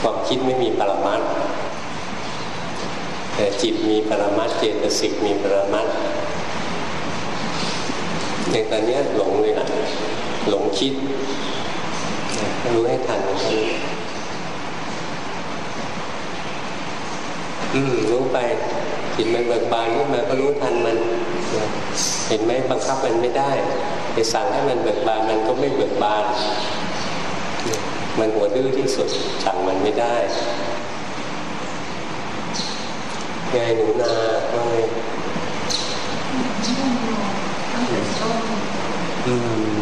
ความคิดไม่มีปรมัตแต่จิตมีปรมัตเจตสิกมีปรมัตในตอนนี้หลงเลยนะหลงคิดรู้ให้ทันอืมรู้ไปจิตมันเบิกบานขึ้นมาก็รู้ทันมัน เห็นไหมบังคับมันไม่ได้ไปสั่งให้มันเบิกบานมันก็ไม่เบิกบาน มันหัวดื้อที่สุดสั่งมันไม่ได้ไงหนูนาว่าไงอืม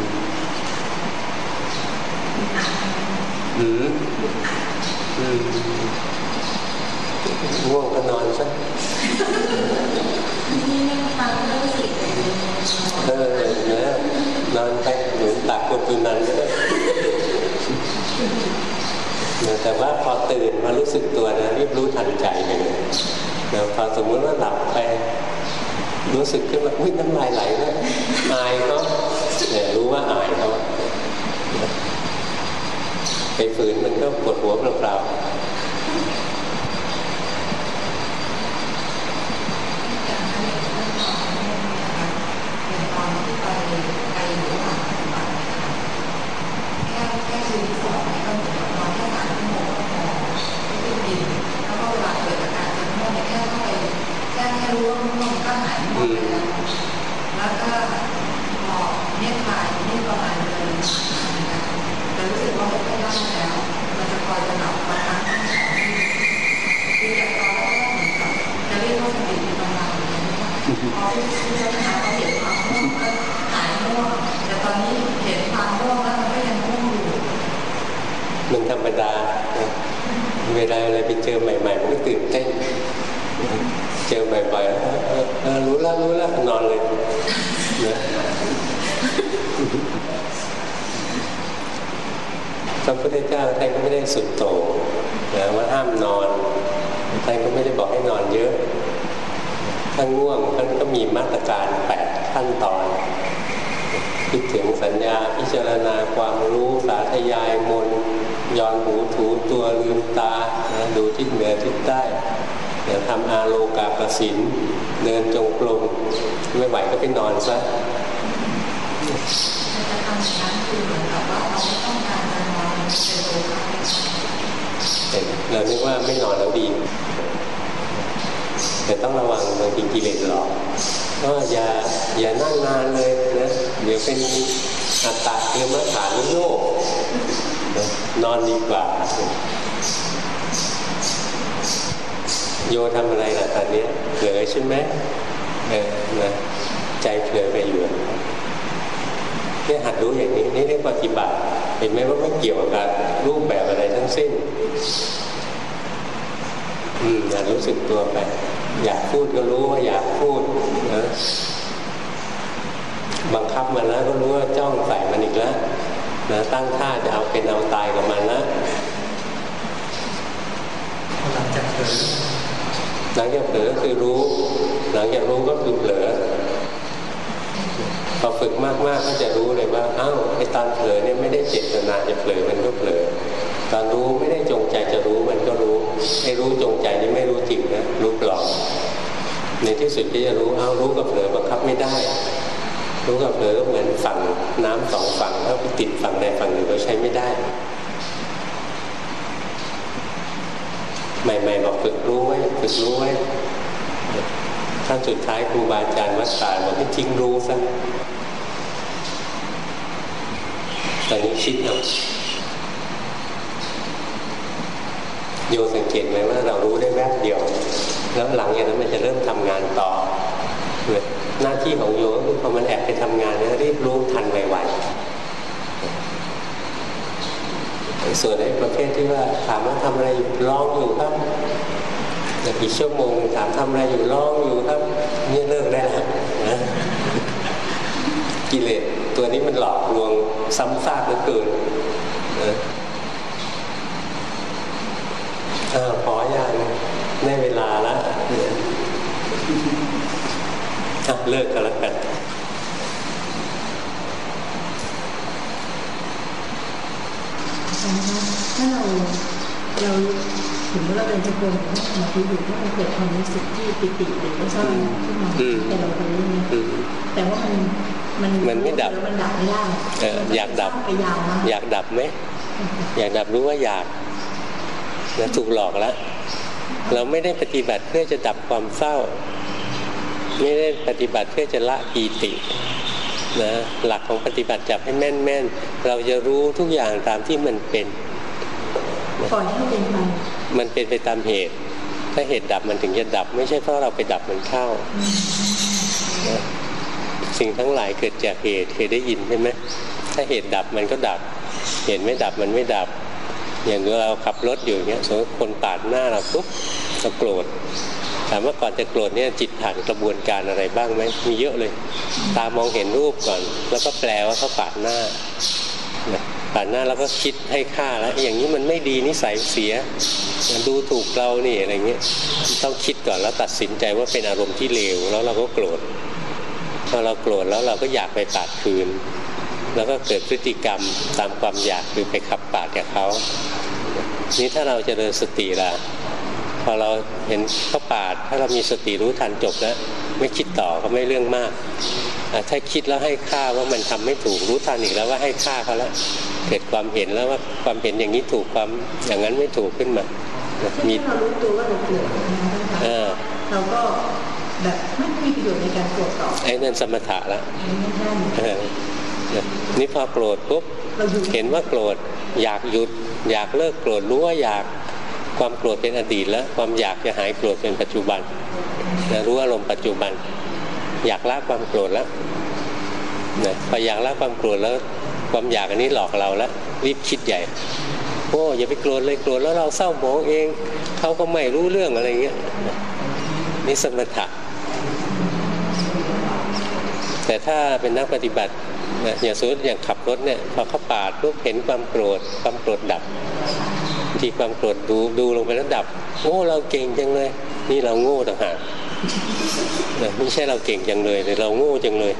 อืมอืมง่วงก็นอนซะเออเนื้อนอนไป แต่ว่าพอตื่นมารู้สึกตัวนะรีบรู้ทันใจเลยเดี๋ยวพอสมมติว่าหลับไป รู้สึกขึ้นมาอุ้ยน้ำลายไหลเลยอายเขาเนี่ยรู้ว่าอายเขาไปฝืนมันก็ปวดหัวเปล่าๆมันธรรมดา เวลาอะไรไปเจอใหม่ๆมันก็ตื่นเต้น เจอบ่อยๆรู้แล้วรู้แล้วนอนเลยนะพ ระพุทธเจ้าท่านก็ไม่ได้สุดโต่งนะว่าห้ามนอนท่านก็ไม่ได้บอกให้นอนเยอะถ้าง่วงท่านก็มีมาตรการแปดขั้นตอนคิดถึงสัญญาพิจารณาความรู้สาธยายมนย้อนหูถูตัวลืมตานะดูทิศเหนือทิศใต้เดี๋ยวทำอาโลกาประสินเดินจงกรมไม่ไหวก็ไปนอนซะเรา เรานึกว่าไม่นอนแล้วดี แต่ต้องระวังบางทีกิเลสหลอกก็อย่าอย่านั่งนานเลยนะเดี๋ยวเป็นอัตตาเือมาฐานโลกนอนดีกว่า โยทำอะไรล่ะตอนนี้เผลอใช่ไหมเออนะใจเผลอไปอยู่ นี่หัดรู้อย่างนี้นี่เรียกปฏิบัติ เห็นไหมว่าไม่เกี่ยวกับรูปแบบอะไรทั้งสิ้นอืมหัดรู้สึกตัวไป อยากพูดก็รู้ว่าอยากพูดนะบังคับมันแล้วก็รู้ว่าจ้องใส่มันอีกแล้วนะตั้งท่าจะเอาเป็นเอาตายกับมันแล้วหลังจากเผลอหลังจากเผลอก็คือรู้ หลังจากรู้ก็คือเผลอ พอฝึกมากๆก็จะรู้เลยว่าอ้าวไอ้ตอนเผลอเนี่ยไม่ได้เจตนาจะเผลอมันก็เผลอตอนรู้ไม่ได้จงใจจะรู้มันก็รู้ไอ้รู้จงใจนี่ไม่รู้จริงนะรู้ปลอมในที่สุดก็จะรู้อ้าวรู้กับเผลอบังคับไม่ได้ รู้กับเผลอเหมือนฝั่งน้ำสองฝั่งถ้าไปติดฝั่งใดฝั่งหนึ่งเราใช้ไม่ได้ใหม่ๆบอกฝึกรู้ไว้ฝึกรู้ไว้ ขั้นสุดท้ายครูบาอาจารย์วัดสายบอกให้ทิ้งรู้ซะตอนนี้คิดเอาโยสังเกตไหมว่าเรารู้ได้แวบเดียว แล้วหลังจากนั้นมันจะเริ่มทำงานต่อเลยหน้าที่ของโยก็คือพอมันแอบไปทำงานเนี่ยรีบรู้ทันไวๆส่วนในประเภทที่ว่าถามว่าทำอะไรอยู่ร้องอยู่ครับ แต่กี่ชั่วโมงถามทำอะไรอยู่ร้องอยู่ครับนี่เลิกได้แล้วนะกิเลสตัวนี้มันหลอกลวงซ้ำซากเหลือเกินอ้าขออย่างได้เวลาแล้วเลิกกันแล้วกันถ้าเราเรา ถึงเมื่อเราเดินจงกรมถ้าสมาธิอยู่ถ้ามันเกิดความรู้สึกที่ปิติหรือว่าชอบขึ้นมาแต่เรารู้นี่อืมแต่ว่ามันมันมันไม่ดับแล้วมันดับไม่ได้เอออยากดับไปยาวมากอยากดับไหมอยากดับรู้ว่าอยากนะถูกหลอกแล้วเราไม่ได้ปฏิบัติเพื่อจะดับความเศร้า ไม่ได้ปฏิบัติเพื่อจะละปีตินะหลักของปฏิบัติจับให้แม่นแม่นๆเราจะรู้ทุกอย่างตามที่มันเป็นปล่อยให้เป็นไป มันเป็นไปตามเหตุ ถ้าเหตุดับมันถึงจะดับ ไม่ใช่เพราะเราไปดับมันเข้า สิ่งทั้งหลายเกิดจากเหตุเคยได้ยินใช่ไหมถ้าเหตุดับมันก็ดับ เหตุไม่ดับมันไม่ดับ อย่างเราขับรถอยู่เงี้ยสมมติคนปาดหน้าเราปุ๊บเราโกรธถามว่าก่อนจะโกรธเนี่ยจิตผ่านกระบวนการอะไรบ้างไหมมีเยอะเลย ตามองเห็นรูปก่อน แล้วก็แปลว่าเขาปาดหน้านะ ปาดหน้าแล้วก็คิดให้ค่าแล้ว อย่างนี้มันไม่ดีนิสัยเสียดูถูกเรานี่อะไรเงี้ยต้องคิดก่อนแล้วตัดสินใจว่าเป็นอารมณ์ที่เลวแล้วเราก็โกรธพอเราโกรธแล้วเราก็อยากไปปาดคืน แล้วก็เกิดพฤติกรรมตามความอยากคือไปขับปาดกับเขานี่ถ้าเราจเจริญสติละพอเราเห็นเขาปาด ถ้าเรามีสติรู้ทันจบแล้ว ไม่คิดต่อก็ไม่เรื่องมาก ถ้าคิดแล้วให้ค่าว่ามันทำไม่ถูกรู้ทันอีกแล้วว่าให้ค่าเขาแล้วเกิดความเห็นแล้วว่าความเห็นอย่างนี้ถูกความอย่างนั้นไม่ถูกขึ้นมานะมีถ้าเรารู้ตัวว่าเราเกลียดนะคะเออเราก็แบบไม่มีประโยชน์ในการโกรธต่อไอ้นั่นสมถะละไม่ใช่เออนะนี่พอโกรธปุ๊บเราอยู่เห็นว่าโกรธอยากหยุด อยากเลิกโกรธรู้ว่าอยากความโกรธเป็นอดีตแล้ว ความอยากจะหายโกรธเป็นปัจจุบันนะรู้อารมณ์ปัจจุบัน อยากละความโกรธแล้วนะพออยากละความโกรธแล้ว ความอยากอันนี้หลอกเราแล้วรีบคิดใหญ่โอ้อย่าไปโกรธเลยโกรธแล้วเราเศร้าหมองเองเขาก็ไม่รู้เรื่องอะไรเงี้ยนี่สมถะแต่ถ้าเป็นนักปฏิบัตินะอย่างสมมติอย่างขับรถเนี่ยพอเขาปาดปุ๊บเห็นความโกรธความโกรธดับ ทีความโกรธดูดูลงไปแล้วดับ โอ้เราเก่งจังเลย นี่เราโง่ต่างหากนะไม่ใช่เราเก่งจังเลยแต่เราโง่จังเลย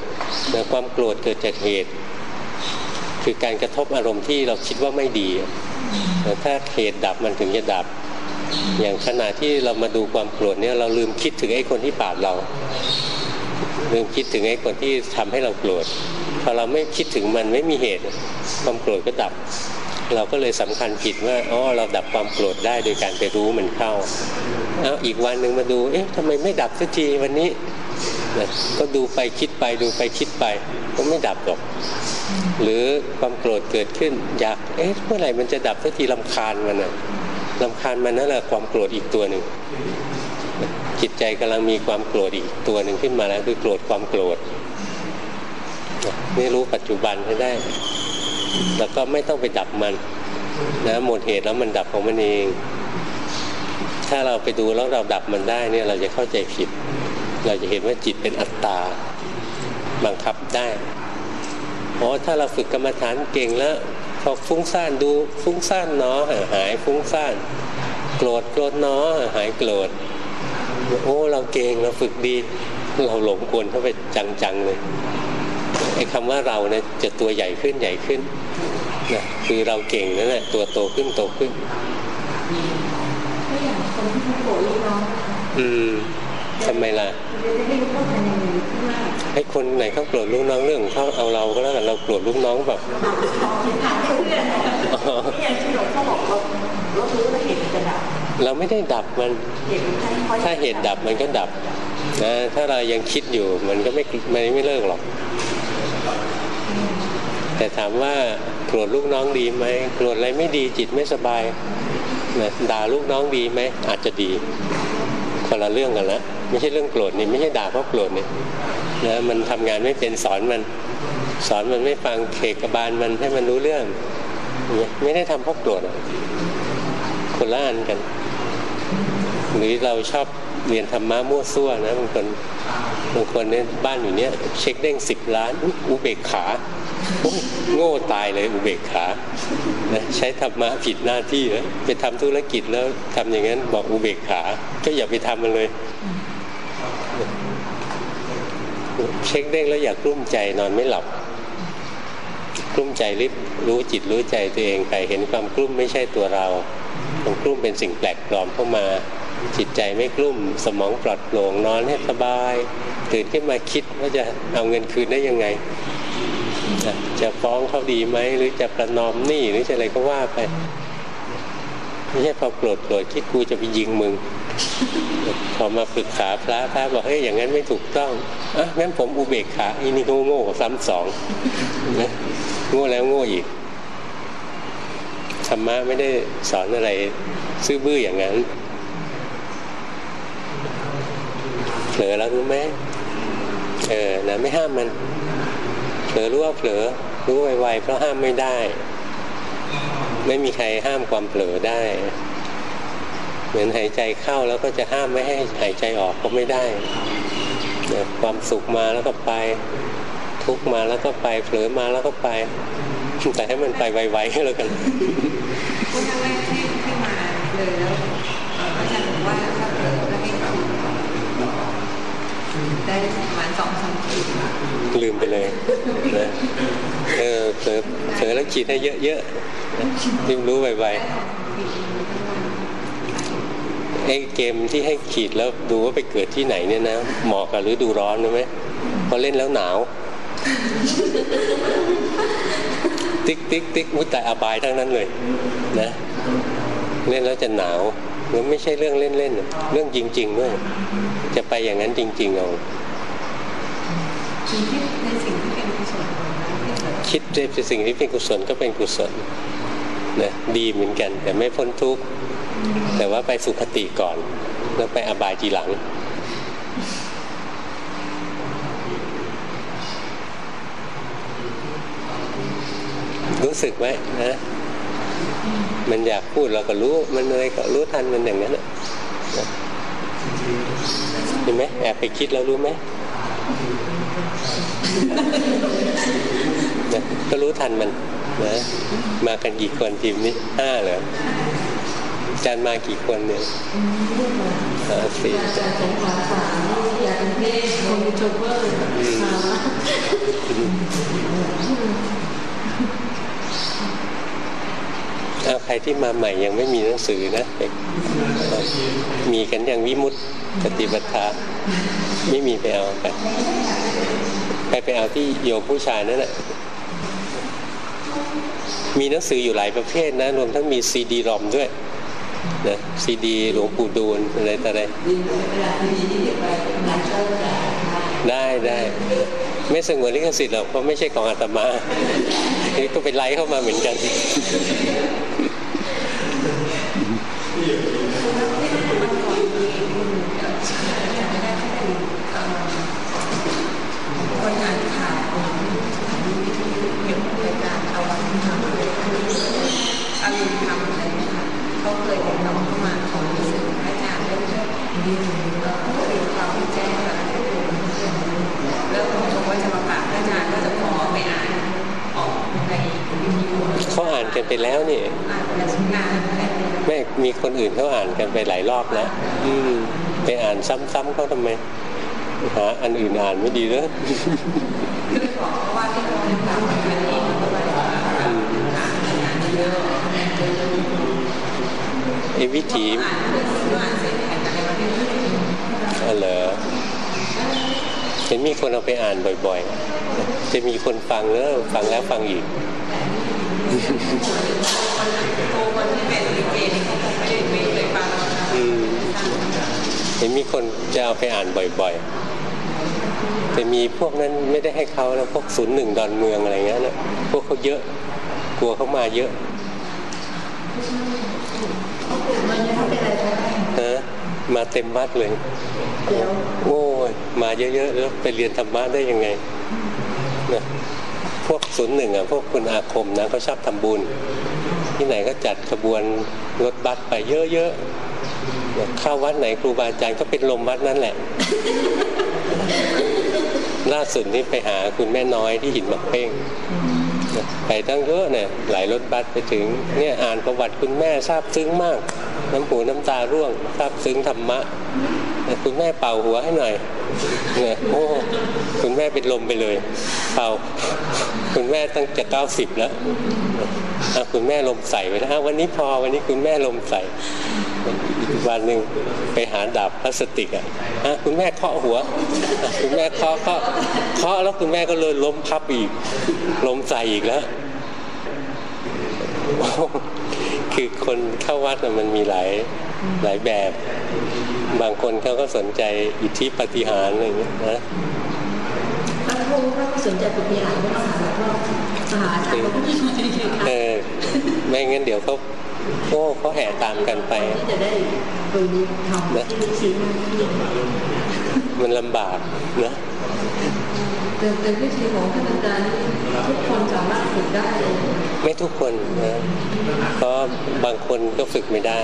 นะความโกรธเกิดจากเหตุ คือการกระทบอารมณ์ที่เราคิดว่าไม่ดีแต่ถ้าเหตุดับมันถึงจะดับ อย่างขณะที่เรามาดูความโกรธเนี่ยเราลืมคิดถึงไอ้คนที่ปาดเรา ลืมคิดถึงไอ้คนที่ทำให้เราโกรธพอเราไม่คิดถึงมันไม่มีเหตุ ความโกรธก็ดับ เราก็เลยสำคัญผิดว่าอ๋อเราดับความโกรธได้โดยการไปรู้มันเข้าเอาอีกวันหนึ่งมาดูเอ๊ะทำไมไม่ดับสักทีวันนี้นะก็ดูไปคิดไปดูไปคิดไป ก็ไม่ดับหรอก หรือความโกรธเกิดขึ้นอยากเอ๊ะเมื่อไหร่มันจะดับสักทีลำคาญมันอะลำคาญมันนั่นแหละความโกรธอีกตัวหนึ่งจิตใจกำลังมีความโกรธอีกตัวหนึ่งขึ้นมาแล้วคือโกรธความโกรธนี่รู้ปัจจุบันให้ได้ แล้วก็ไม่ต้องไปดับมันนะหมดเหตุแล้วมันดับของมันเอง ถ้าเราไปดูแล้วเราดับมันได้เนี่ยเราจะเข้าใจผิด เราจะเห็นว่าจิตเป็นอัตตาบังคับได้อ๋อถ้าเราฝึกกรรมฐานเก่งแล้วพอฟุ้งซ่านดูฟุ้งซ่านเนาะหายฟุ้งซ่านโกรธโกรธเนาะหายโกรธโอ้ เราเก่งเราฝึกดีเราหลงกลเข้าไปจังๆเลย ไอ้คำว่าเราเนี่ยจะตัวใหญ่ขึ้นใหญ่ขึ้นนะคือเราเก่งนั่นแหละตัวโตขึ้นโตขึ้นก็อย่างคนที่เขาโกรธลูกน้องอืมทำไมล่ะจะให้รู้ว่าเป็นยังไงที่ว่าให้คนไหนเขาโกรธลูกน้องเรื่องของเขาเอาเราก็แล้วกันเราโกรธลูกน้องแบบถามเพื่อนที่อย่างที่หลวงพ่อบอกเราเรารู้ว่าเหตุมันจะดับเราไม่ได้ดับมันเหตุมันใช่เพราะถ้าเหตุดับมันก็ดับนะถ้าเรายังคิดอยู่มันก็ไม่มันไม่เลิกหรอก แต่ถามว่าโกรธลูกน้องดีไหมโกรธอะไรไม่ดีจิตไม่สบายนะด่าลูกน้องดีไหมอาจจะดีคนละเรื่องกันล้วไม่ใช่เรื่องโกรธนี่ไม่ใช่ด่าเพราะโกรธนี่นะมันทำงานไม่เป็นสอนมัน สอนมันไม่ฟังเขกบาลมันให้มันรู้เรื่องเนี่ยไม่ได้ทำเพราะโกรธคนละอันกัน หรือเราชอบ เรียนธรรมะมั่วซั่วนะบางคนบางคนเนี่ยบ้านอยู่เนี้ยเช็คเด้งสิบล้านอุเบกขาโง่ตายเลยอุเบกขานะใช้ธรรมะผิดหน้าที่นะไปทำธุรกิจแล้วทำอย่างนั้นบอกอุเบกขา ก็อย่าไปทำมันเลย เช็คเด้งแล้วอย่ากลุ้มใจนอนไม่หลับกลุ้มใจรีบรู้จิตรู้ใจตัวเองไปเห็นความกลุ้มไม่ใช่ตัวเราความกลุ้มเป็นสิ่งแปลกปลอมเข้ามา จิตใจไม่กลุ้มสมองปลอดโปร่งนอนให้สบาย ตื่นขึ้นมาคิดว่าจะเอาเงินคืนได้ยังไง จะฟ้องเขาดีไหมหรือจะประนอมหนี้หรือจะอะไรก็ว่าไปไม่ใช่พอโกรธโกรธคิดกูจะไปยิงมึง พอมาปรึกษาพระพระบอกเฮ้ยอย่างนั้นไม่ถูกต้องอะงั้นผมอุเบกขาอีนี่โง่โง่ซ้ำสองนะโง่แล้วโง่อีกธรรมะไม่ได้สอนอะไร ซื่อบื้ออย่างนั้น เผลอแล้วรู้ไหมเออนะไม่ห้ามมันเผลอรู้ว่าเผลอรู้ไวๆเพราะห้ามไม่ได้ ไม่มีใครห้ามความเผลอได้ เหมือนหายใจเข้าแล้วก็จะห้ามไม่ให้หายใจออกก็ไม่ได้นะความสุขมาแล้วก็ไป ทุกมาแล้วก็ไปเผลอมาแล้วก็ไปแต่ให้มันไปไวๆก็แล้วกันครั้งแรกที่ที่มาเลยแล้วเอ่ออาจารย์บอกว่าถ้าเกิดแล้วให้เรา ได้ประมาณสองสามทีลืมไปเลยนะเออเผลอเผลอแล้วคิดให้เยอะๆนะรีบรู้ไวๆไอ้เกมที่ให้ขีดแล้วดูว่าไปเกิดที่ไหนเนี่ยนะเหมาะกับฤดูร้อนรู้ไหมพอเล่นแล้วหนาว ติ๊กติ๊กติ๊กมีแต่อบายทั้งนั้นเลย นะ เล่นแล้วจะหนาวมันไม่ใช่เรื่องเล่นๆเรื่องจริง ๆ ด้วย จะไปอย่างนั้นจริง ๆ เอา คิดในสิ่งที่เป็นกุศลคิดในสิ่งที่เป็นกุศลก็เป็นกุศลนะดีเหมือนกัน แต่ไม่พ้นทุกข์แต่ว่าไปสุขติก่อน แล้วไปอบายทีหลังรู้สึกไหมนะมันอยากพูดเราก็รู้ มันอะไรก็รู้ทันมันอย่างนั้นนะเห็นไหมแอบไปคิดแล้วรู้ไหม นะก็รู้ทันมันนะมากันกี่คนทีมนี้ห้าเหรออาจารย์มากี่คนเนี่ยห้าสี่อาจารย์สงขลาสามยากรุงเทพคอมพิวเตอร์เวอร์มาเอาใครที่มาใหม่ยังไม่มีหนังสือนะมีกันอย่างวิมุตติปฏิบัติ ไม่มีไปเอาไปไปไปเอาที่โยมผู้ชายนั่นแหละมีหนังสืออยู่หลายประเภทนะรวมทั้งมีซีดีรอมด้วยนะซีดีหลวงปู่ดูลอะไรต่ออะไรได้ได้ไม่สงวนลิขสิทธิ์หรอกเพราะไม่ใช่ของอาตมานี่ก็ไปไลค์เข้ามาเหมือนกันอ่านข่าวมีวิธีเกี่ยวกับการเอาวันที่ทำอารมณ์ทำอะไรนะคะเขาเคยติดต่อเข้ามาขอหนังสือพระอาจารย์เรื่องเรื่องเรียนความแจ้งอะไรแล้วผมบอกว่าจะมาฝากพระอาจารย์ก็จะขอไปอ่านออกในวิทยุ เขาอ่าน กันไปแล้วนี่อ่านเป็นชิ้นงานอะไรเนี่ยแม่มีคนอื่นเขาอ่านกันไปหลายรอบแล้วอืมไปอ่านซ้ำๆเขาทำไมหาอันอื่นอ่านไม่ดีเลยคือบอกเขาว่าที่เขาทำมันเองก็เลยว่าอ่านอ่านเยอะไอ้วิถีอ่านเพื่ออ่านเสร็จแข่งอะไรมาเรื่อยๆอ๋อเหรอเห็นมีคนเอาไปอ่านบ่อย ๆ จะมีคนฟังแล้วฟังแล้วฟังอีกโอ้คนที่ เป็นลิเกนี่เขาคงไม่ได้ไม่เคยฟังอืมเห็นมีคนจะเอาไปอ่านบ่อยๆ แต่มีพวกนั้นไม่ได้ให้เขาแล้วพวกศูนย์หนึ่งดอนเมืองอะไรเงี้ยนะพวกเขาเยอะกลัวเขามาเยอะฮะมาเต็มวัดเลย โอ้ยมาเยอะๆแล้วไปเรียนธรรมะได้ยังไงนะ พวกศูนย์หนึ่งอะพวกคุณอาคมนะเขาชอบทำบุญ ที่ไหนก็จัดขบวนรถบัสไปเยอะๆเข้าวัดไหนครูบาอาจารย์ก็เป็นลมวัดนั่นแหละ ล่าสุดนี่ไปหาคุณแม่น้อยที่หินหมักเป้งไปตั้งเยอะเนี่ยหลายรถบัสไปถึงเนี่ยอ่านประวัติคุณแม่ทราบซึ้งมาก น้ำหูน้ำตาร่วงทราบซึ้งธรรมะคุณแม่เป่าหัวให้หน่อยเนี่ยโอ้คุณแม่เป็นลมไปเลย เป่าคุณแม่ตั้งจะเก้าสิบแล้วอะคุณแม่ลมใส่ไปแล้วอะวันนี้พอวันนี้คุณแม่ลมใส่อีกวันหนึ่งไปหาดาบพลาสติกอะคุณแม่เคาะหัว คุณแม่เคาะเคาะเคาะแล้วคุณแม่ก็เลยล้มพับอีกลมใส่อีกแล้วคือคนเข้าวัดมันมีหลายหลายแบบ บางคนเขาก็สนใจอิทธิปฏิหารอะไรอย่างเงี้ยนะ ถ้าเขาถ้าเขาสนใจปฏิหารก็มาหาหลวงพ่อมาหาอาจารย์ก็ไม่ใช่ค่ะเออไม่งั้นเดี๋ยวเขาโอ้เขาแห่ตามกันไปที่จะได้ไปทำที่นิสิตมากขึ้นมันลำบากนะแต่แต่วิธีของท่านอาจารย์นี่ทุกคนสามารถฝึกได้เลยไม่ทุกคนนะเพราะบางคนก็ฝึกไม่ได้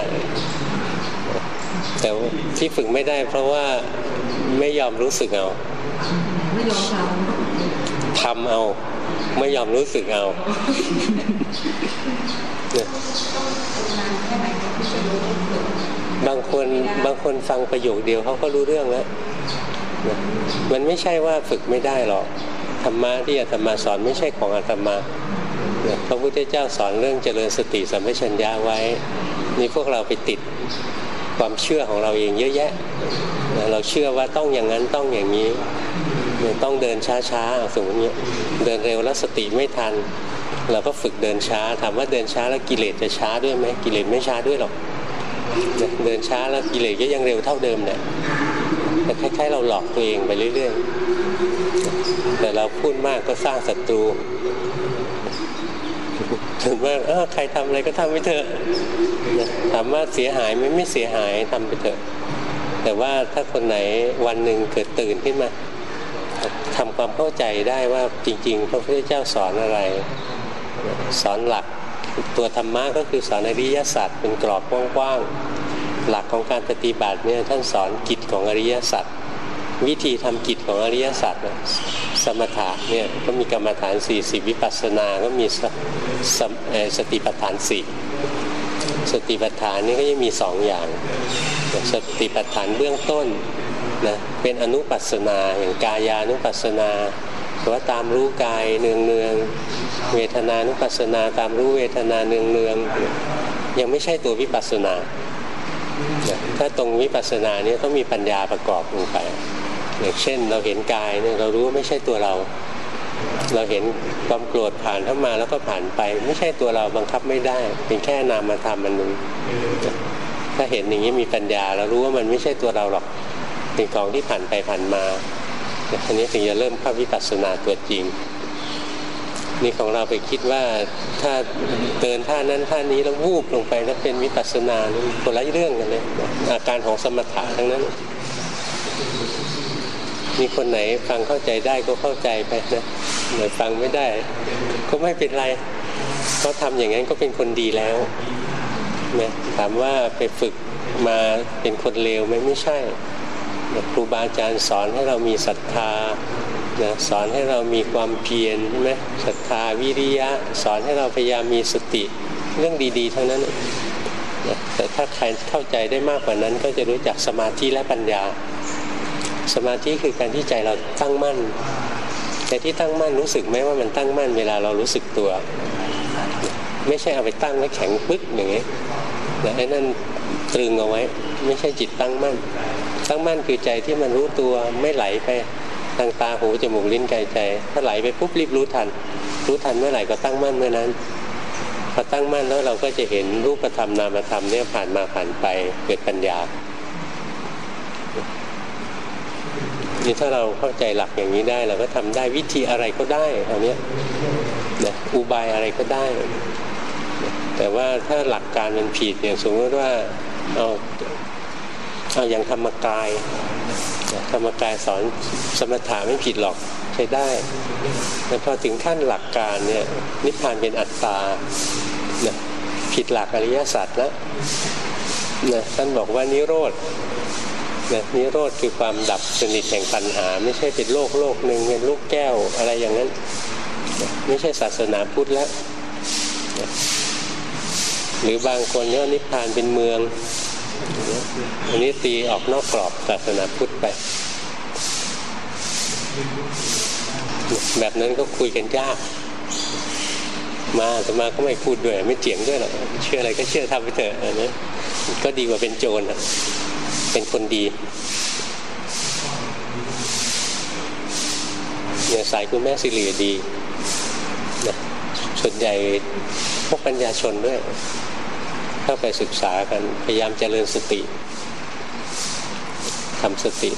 แต่ว่าที่ฝึกไม่ได้ เพราะว่าไม่ยอมรู้สึกเอาไม่ยอมท ทำเอา ไม่ยอมรู้สึกเอาบางคนบางคนฟังประโยคเดียวเขาก็รู้เรื่องแล้วมันไม่ใช่ว่าฝึกไม่ได้หรอกธรรมะที่อาตมาสอนไม่ใช่ของอาตมานะพระพุทธเจ้าสอนเรื่องเจริญสติสัมปชัญญะไว้นี่พวกเราไปติดความเชื่อของเราเองเยอะแยะ เราเชื่อว่าต้องอย่างนั้นต้องอย่างนี้ ต้องเดินช้าๆสมมติเนี้ยเดินเร็วแล้วสติไม่ทัน เราก็ฝึกเดินช้าถามว่าเดินช้าแล้วกิเลสจะช้าด้วยไหมกิเลสไม่ช้าด้วยหรอกเดินช้าแล้วกิเลสก็ยังเร็วเท่าเดิมเนี่ยแต่คล้ายๆเราหลอกตัวเองไปเรื่อยๆ แต่เราพูดมากก็สร้างศัตรูถึงว่าเออใครทำอะไรก็ทำไปเถอะถามว่าเสียหายไหมไม่เสียหายทำไปเถอะ แต่ว่าถ้าคนไหนวันหนึ่งเกิดตื่นขึ้นมา ทำความเข้าใจได้ว่าจริง ๆ พระพุทธเจ้าสอนอะไร สอนหลักตัวธรรมะก็คือสอนอริยสัจเป็นกรอบกว้างๆหลักของการปฏิบัติเนี่ยท่านสอนกิจของอริยสัจวิธีทำกิจของอริยสัจสมถะเนี่ยก็มีกรรมฐาน 40 วิปัสสนา ก็มีสสสติปัฏฐานสี่สติปัฏฐานนี่ก็ยังมีสองอย่าง สติปัฏฐานเบื้องต้น นะเป็นอนุปัสนาอย่างกายานุปัสนาหรือว่าตามรู้กายเนืองเนืองเวทนานุปัสนา ตามรู้เวทนาเนืองเนืองยังไม่ใช่ตัววิปัสนาถ้าตรงวิปัสสนาเนี่ยต้องมีปัญญาประกอบลงไปอย่างเช่นเราเห็นกายเนี่ยเรารู้ว่าไม่ใช่ตัวเรา เราเห็นความโกรธผ่านเข้ามาแล้วก็ผ่านไป ไม่ใช่ตัวเราบังคับไม่ได้ เป็นแค่นามธรรมมันหนึ่งถ้าเห็นอย่างนี้มีปัญญาเรารู้ว่ามันไม่ใช่ตัวเราหรอก เป็นของที่ผ่านไปผ่านมาอันนี้ถึงจะเริ่มเข้าวิปัสสนาตัวจริง นี่ของเราไปคิดว่าถ้าเดินท่านั้นท่านี้แล้ววูบลงไปแล้วเป็นวิปัสสนานี่คนละเรื่องกันเลยอาการของสมถะทั้งนั้น มีคนไหนฟังเข้าใจได้ก็เข้าใจไปนะไหนฟังไม่ได้ ก็ไม่เป็นไรเขาทำอย่างนั้นก็เป็นคนดีแล้วนะถามว่าไปฝึกมาเป็นคนเลวไหมไม่ใช่ ครูบาอาจารย์สอนให้เรามีศรัทธานะสอนให้เรามีความเพียรใช่ไหมศรัทธาวิริยะ สอนให้เราพยายามมีสติเรื่องดีๆทั้งนั้นนะแต่ถ้าใครเข้าใจได้มากกว่านั้น ก็จะรู้จักสมาธิและปัญญา สมาธิคือการที่ใจเราตั้งมั่นแต่ที่ตั้งมั่นรู้สึกไหมว่ามันตั้งมั่นเวลาเรารู้สึกตัว ไม่ใช่เอาไปตั้งแล้วแข็งปึ๊กอย่างนี้นะไอ้นั่นตรึงเอาไว้ ไม่ใช่จิตตั้งมั่น ตั้งมั่นคือใจที่มันรู้ตัวไม่ไหลไปทางตาหูจมูกลิ้นกายใจ ถ้าไหลไปปุ๊บรีบรู้ทัน รู้ทันเมื่อไหร่ก็ตั้งมั่นเมื่อนั้นพอตั้งมั่นแล้วเราก็จะเห็นรูปธรรมนามธรรมเนี่ยผ่านมาผ่านไปเกิดปัญญานี่ถ้าเราเข้าใจหลักอย่างนี้ได้เราก็ทำได้วิธีอะไรก็ได้เอันเนี้ยนะอุบายอะไรก็ได้ แต่ว่าถ้าหลักการมันผิดอย่างสมมติว่าเอา เอาอย่างธรรมกาย ธรรมกายสอนสมถะไม่ผิดหรอกใช้ได้แต่พอถึงขั้นหลักการเนี่ยนิพพานเป็นอัตตานะผิดหลักอริยสัจแล้วนะท่านบอกว่านิโรธนะนิโรธคือความดับสนิทแห่งปัญหา ไม่ใช่เป็นโลกโลกหนึ่งเป็นลูกแก้วอะไรอย่างนั้นนะไม่ใช่ศาสนาพุทธแล้วนะหรือบางคนเนี่ยนิพพานเป็นเมือง อันนี้ตีออกนอกกรอบศาสนาพุทธไป แบบนั้นก็คุยกันยาก มาแต่มาก็ไม่พูดด้วย ไม่เจียงด้วยหรอกเชื่ออะไรก็เชื่อทำไปเถอะอันนี้ก็ดีกว่าเป็นโจรอะเป็นคนดีเนี่ยสายคุณแม่สิริดีนะส่วนใหญ่พวกปัญญาชนด้วย เข้าไปศึกษากันพยายามเจริญสติทำสติ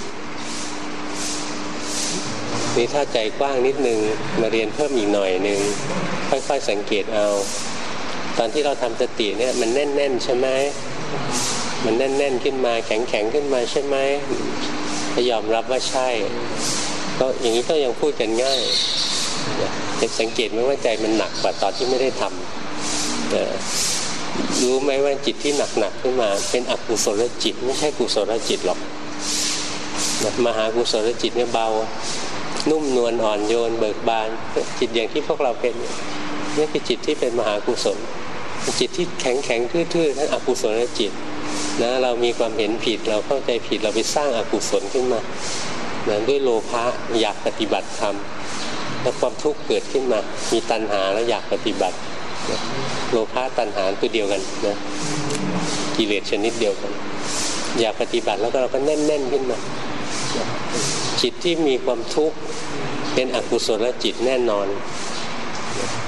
นี่ถ้าใจกว้างนิดนึงมาเรียนเพิ่มอีกหน่อยหนึ่งค่อยๆสังเกตเอา ตอนที่เราทำสติเนี่ยมันแน่นๆใช่ไหมมันแน่นๆขึ้นมาแข็งๆขึ้นมาใช่ไหมก็ยอมรับว่าใช่ ก็อย่างนี้ก็ยังพูดกันง่ายจะสังเกตไหมว่าใจมันหนักกว่าตอนที่ไม่ได้ทำ รู้ไหมว่าจิตที่หนักๆขึ้นมา เป็นอกุศลจิต ไม่ใช่กุศลจิตหรอกมหากุศลจิตเนี่ยเบา นุ่มนวลอ่อนโยน เบิกบาน จิตอย่างที่พวกเราเป็นนี่คือจิตที่เป็นมหากุศล จิตที่แข็งแข็งทื่อๆนั่นอกุศลจิตนะเรามีความเห็นผิดเราเข้าใจผิดเราไปสร้างอากุศลขึ้นมานะด้วยโลภะอยากปฏิบัติธรรมแล้วความทุกข์เกิดขึ้นมา มีตัณหาแล้วอยากปฏิบัติ โลภะตัณหาตัวเดียวกันนะกิเลสชนิดเดียวกัน อยากปฏิบัติแล้วก็เราก็แน่นๆขึ้นมาจิตที่มีความทุกข์เป็นอกุศลจิตแน่นอน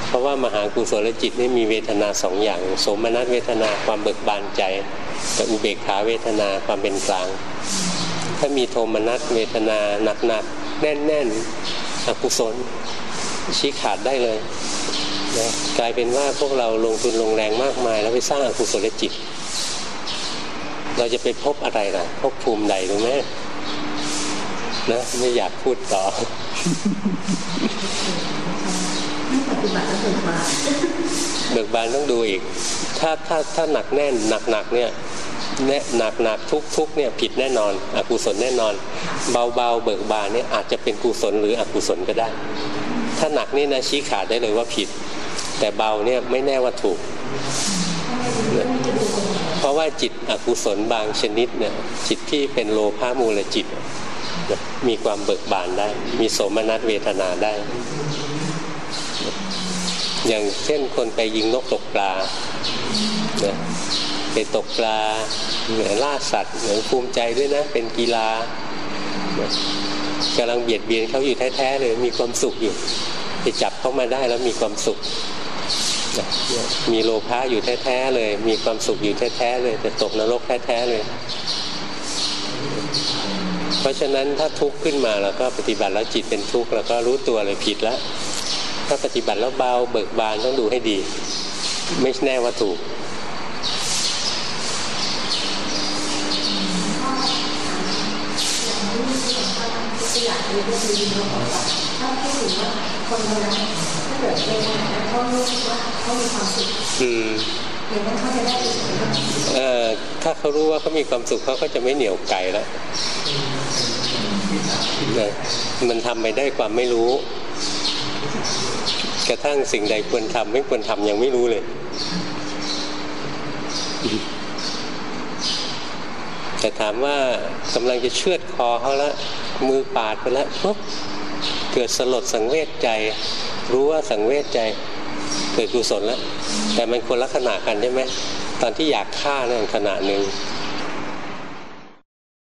เพราะว่ามหากุศลจิตนี่มีเวทนาสองอย่าง สมนัตเวทนาความเบิกบานใจกับอุเบกขาเวทนาความเป็นกลาง ถ้ามีโทมนัสเวทนาหนักๆแน่นๆอกุศลชี้ขาดได้เลย นะกลายเป็นว่าพวกเราลงทุนลงแรงมากมาย แล้วไปสร้างอกุศลจิต เราจะไปพบอะไรล่ะพบภูมิใดรู้ไหมนะไม่อยากพูดต่อปฏิบัติแล้วเบิกบานเบิกบานต้องดูอีก ถ้าถ้าถ้าหนักแน่นหนักหนักเนี่ยแน่หนักหนักทุกทุกเนี่ยผิดแน่นอน อกุศลแน่นอน เบาเบาเบิกบานเนี่ยอาจจะเป็นกุศลหรืออกุศลก็ได้ ถ้าหนักนี่นะชี้ขาดได้เลยว่าผิด แต่เบาเนี่ยไม่แน่ว่าถูกเพราะว่าจิตอกุศลบางชนิดเนี่ยจิตที่เป็นโลภะมูลจิตมีความเบิกบานได้ มีโสมนัสเวทนาได้ อย่างเช่นคนไปยิงนกตกปลานะไปตกปลาเหนือล่าสัตว์เหมือนภูมิใจด้วยนะ เป็นกีฬนะกำลังเบียดเบียนเขาอยู่แท้ๆเลยมีความสุขอยู่ ไปจับเขามาได้แล้วมีความสุข มีโลภะอยู่แท้ๆเลย มีความสุขอยู่แท้ๆเลย แต่ตกนรกแท้ๆเลย เพราะฉะนั้นถ้าทุกข์ขึ้นมาแล้วก็ปฏิบัติแล้วจิตเป็นทุกข์แล้วก็รู้ตัวเลยผิดแล้วถ้าปฏิบัติแล้วเบาเบิกบานต้องดูให้ดี ไม่แน่ว่าถูกถ้าพูดถึงว่าคนเราถ้า เกิดเป็นแล้วเขารู้สึกว่าเขามีความสุขอืมอย่างนั้นเขาจะได้รู้สึกว่าเอ่อถ้าเขารู้ว่าเขามีความสุขเขาก็จะไม่เหนียวไกลแล้วนะมันทำไปได้ความไม่รู้ กระทั่งสิ่งใดควรทำไม่ควรทำยังไม่รู้เลย แต่ถามว่ากำลังจะเชือดคอเขาแล้วมือปาดไปแล้วปุ๊บเกิดสลดสังเวชใจ รู้ว่าสังเวชใจเกิดกุศลแล้วแต่มันคนละขณะกันใช่ไหมตอนที่อยากฆ่านั่นขณะหนึ่ง